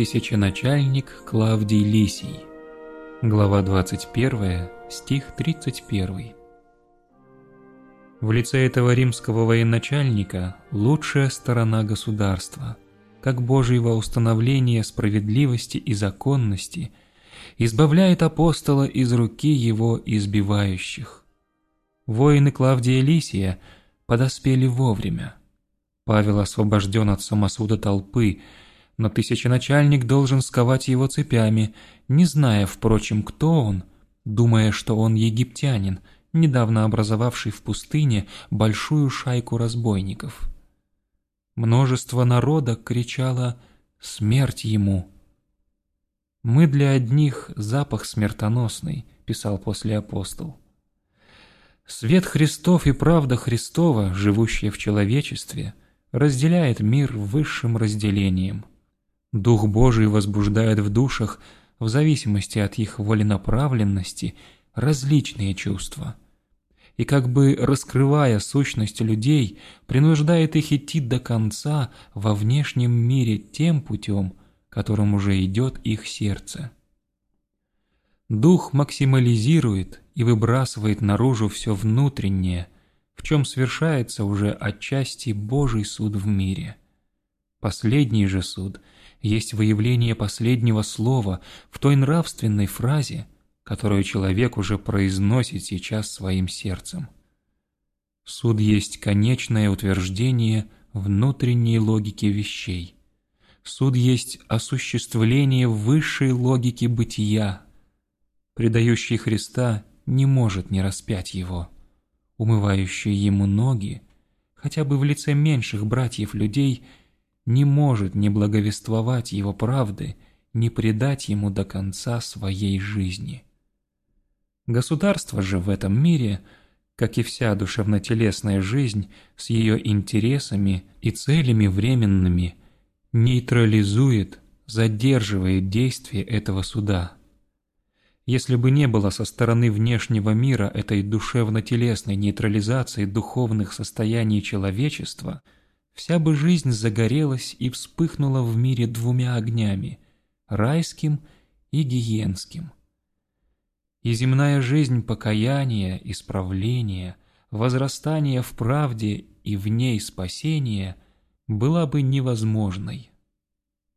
Тысяченачальник Клавдий Лисий. Глава 21, стих 31. В лице этого римского военачальника лучшая сторона государства, как Божьего установления справедливости и законности, избавляет апостола из руки его избивающих. Воины Клавдия Лисия подоспели вовремя. Павел освобожден от самосуда толпы, но тысяченачальник должен сковать его цепями, не зная, впрочем, кто он, думая, что он египтянин, недавно образовавший в пустыне большую шайку разбойников. Множество народа кричало «Смерть ему!». «Мы для одних запах смертоносный», – писал после апостол. Свет Христов и правда Христова, живущая в человечестве, разделяет мир высшим разделением – Дух Божий возбуждает в душах, в зависимости от их воленаправленности, различные чувства. И как бы раскрывая сущность людей, принуждает их идти до конца во внешнем мире тем путем, которым уже идет их сердце. Дух максимализирует и выбрасывает наружу все внутреннее, в чем совершается уже отчасти Божий суд в мире. Последний же суд – есть выявление последнего слова в той нравственной фразе, которую человек уже произносит сейчас своим сердцем. Суд есть конечное утверждение внутренней логики вещей. Суд есть осуществление высшей логики бытия. Предающий Христа не может не распять Его. Умывающий Ему ноги, хотя бы в лице меньших братьев людей – не может не благовествовать его правды, не предать ему до конца своей жизни. Государство же в этом мире, как и вся душевно-телесная жизнь с ее интересами и целями временными, нейтрализует, задерживает действие этого суда. Если бы не было со стороны внешнего мира этой душевно-телесной нейтрализации духовных состояний человечества – вся бы жизнь загорелась и вспыхнула в мире двумя огнями – райским и гиенским. И земная жизнь покаяния, исправления, возрастания в правде и в ней спасения была бы невозможной.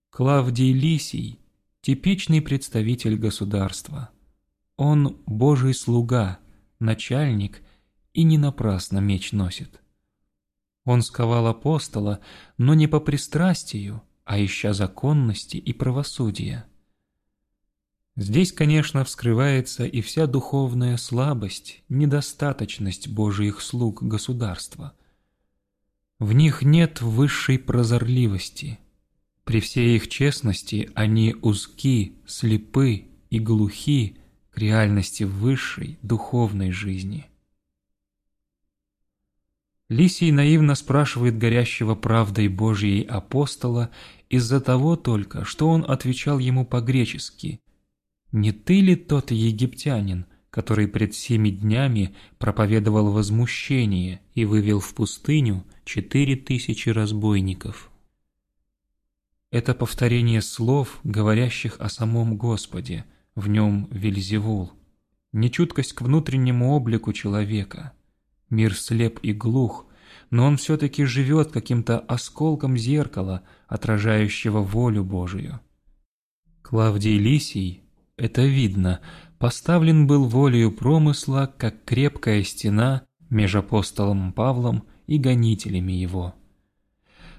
Клавдий Лисий – типичный представитель государства. Он – Божий слуга, начальник и не напрасно меч носит. Он сковал апостола, но не по пристрастию, а ища законности и правосудия. Здесь, конечно, вскрывается и вся духовная слабость, недостаточность Божиих слуг государства. В них нет высшей прозорливости. При всей их честности они узки, слепы и глухи к реальности высшей духовной жизни. Лисий наивно спрашивает горящего правдой Божьей апостола из-за того только, что он отвечал ему по-гречески. «Не ты ли тот египтянин, который пред всеми днями проповедовал возмущение и вывел в пустыню четыре тысячи разбойников?» Это повторение слов, говорящих о самом Господе, в нем Вельзевул, нечуткость к внутреннему облику человека – Мир слеп и глух, но он все-таки живет каким-то осколком зеркала, отражающего волю Божию. Клавдий Лисий, это видно, поставлен был волею промысла, как крепкая стена между апостолом Павлом и гонителями его.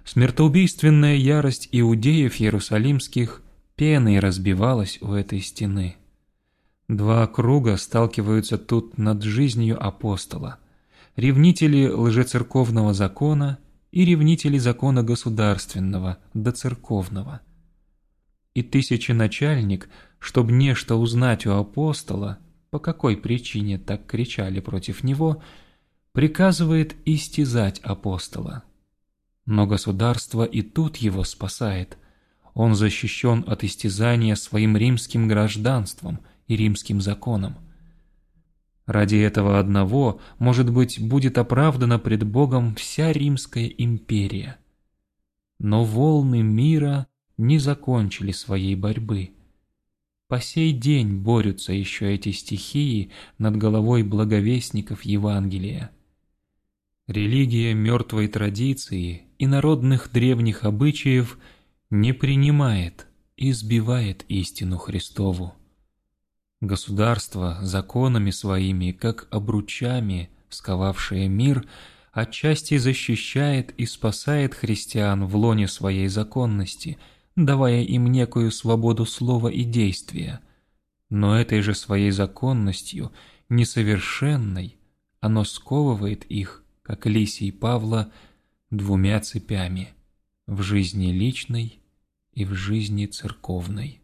Смертоубийственная ярость иудеев иерусалимских пеной разбивалась у этой стены. Два круга сталкиваются тут над жизнью апостола – ревнители лжецерковного закона и ревнители закона государственного, доцерковного. И тысяченачальник, чтобы нечто узнать у апостола, по какой причине так кричали против него, приказывает истязать апостола. Но государство и тут его спасает. Он защищен от истязания своим римским гражданством и римским законом. Ради этого одного, может быть, будет оправдана пред Богом вся Римская империя. Но волны мира не закончили своей борьбы. По сей день борются еще эти стихии над головой благовестников Евангелия. Религия мертвой традиции и народных древних обычаев не принимает и сбивает истину Христову. Государство законами своими, как обручами, сковавшее мир, отчасти защищает и спасает христиан в лоне своей законности, давая им некую свободу слова и действия. Но этой же своей законностью, несовершенной, оно сковывает их, как Лисий Павла, двумя цепями – в жизни личной и в жизни церковной.